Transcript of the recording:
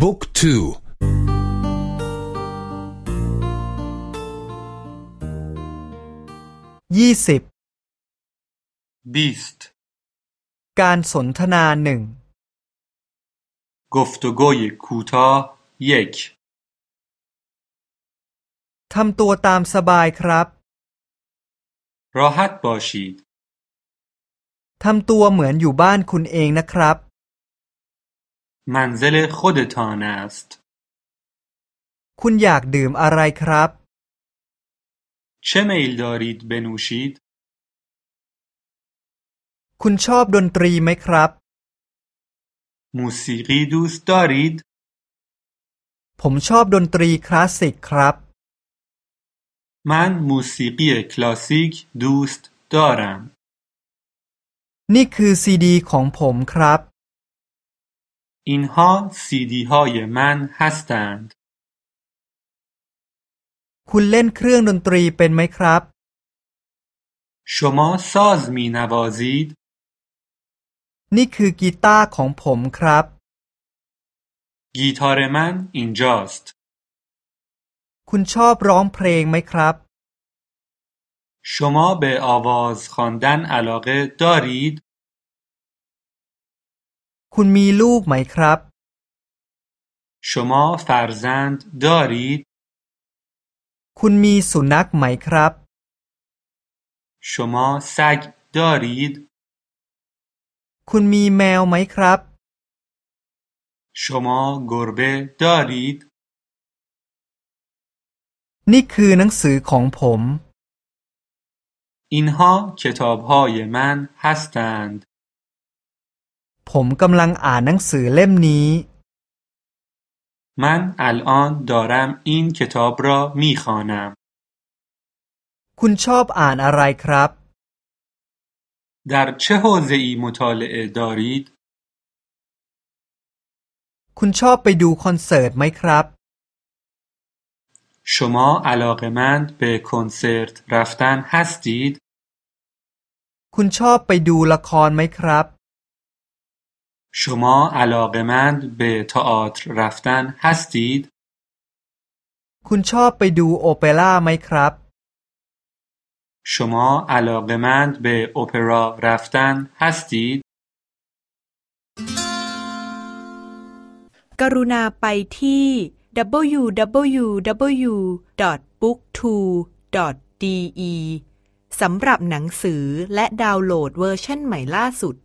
บุ๊กทูยี่สิบบีสต์การสนทนาหนึ่งกฟตโกยคูทาเยกทำตัวตามสบายครับรอฮัตบอชีทำตัวเหมือนอยู่บ้านคุณเองนะครับ منزل خودتان است คุณอยากดื่มอะไรครับ چه میل دارید بنوشید คุณชอบดนตรีไหมครับ موسیقی دوست دارید ผมชอบดนตรีคลาสสิกครับ من موسیقی کلاسیک دوست دارم นี่คือซีดีของผมครับ اینها سیدی های من هستند คุณเล่นเครื่องดนตรีเป็นไหมครับ شما ساز می نوازید นี่คือกีตาร์ของผมครับ گیتار من اینجاست คุณชอบร้องเพลงไหมครับ شما به آواز خواندن علاقه دارید คุณมีลูกไหมครับ شما فرزند دارید คุณมีสุนัขไหมครับ شما سگ دارید คุณมีแมวไหมครับ شما گربه دارید นี่คือหนังสือของผม اینها کتاب های من هستند ผมกำลังอ่านหนังสือเล่มนี้ من الان دارم این کتاب را میخوانم คุณชอบอ่านอะไรครับ در چه حوزه‌ای مطالعه دارید คุณชอบไปดูคอนเสิร์ตไหมครับ شما علاقمند به کنسرت رفتن هستید คุณชอบไปดูละครไหมครับ شما علاقمند به تئاتر رفتن هستید คุณชอบไปดูโอเปร่าไหมครับ شما علاقمند به اپرا رفتن هستید กรุณาไปที่ www.booktwo.de สำหรับหนังสือและดาวน์โหลดเวอร์ชันใหม่ล่าสุด